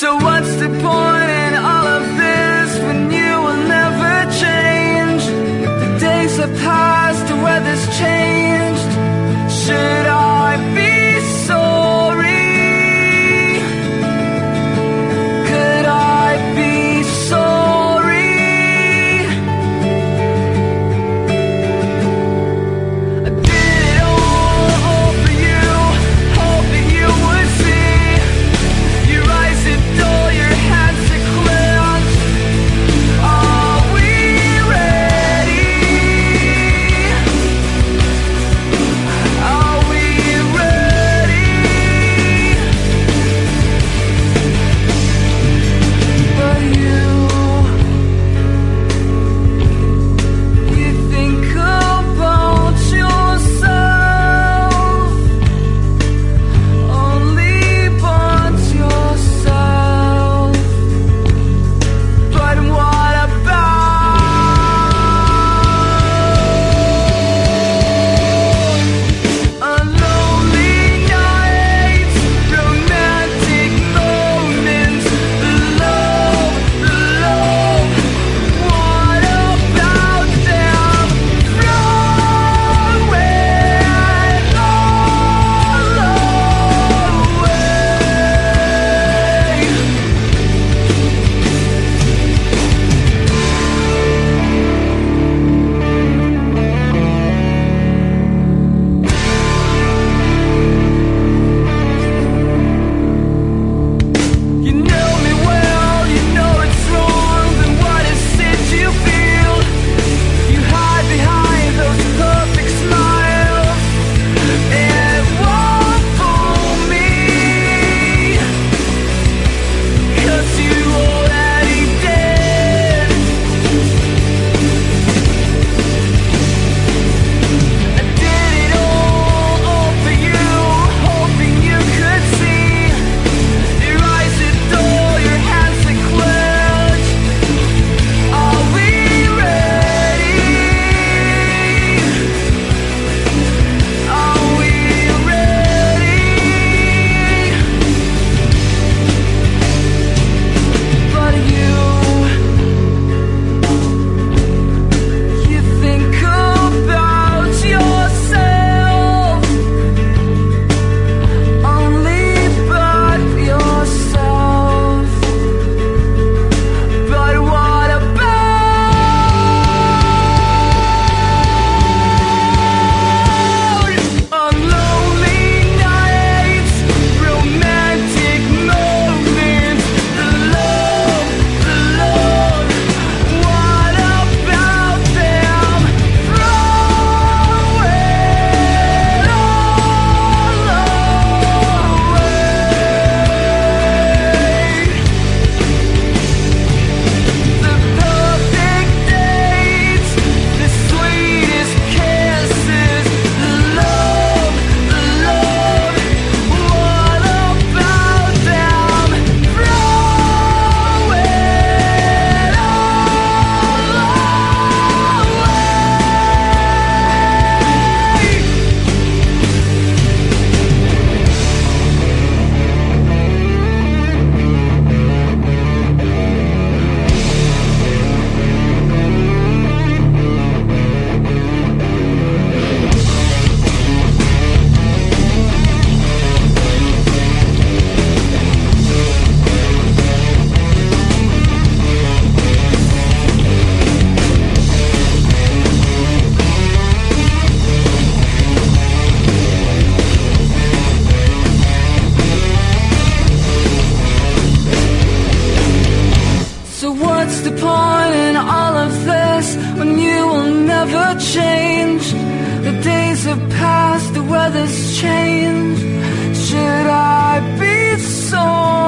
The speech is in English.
So what's the point? will. The days have passed, the weather's changed. Should I be sore?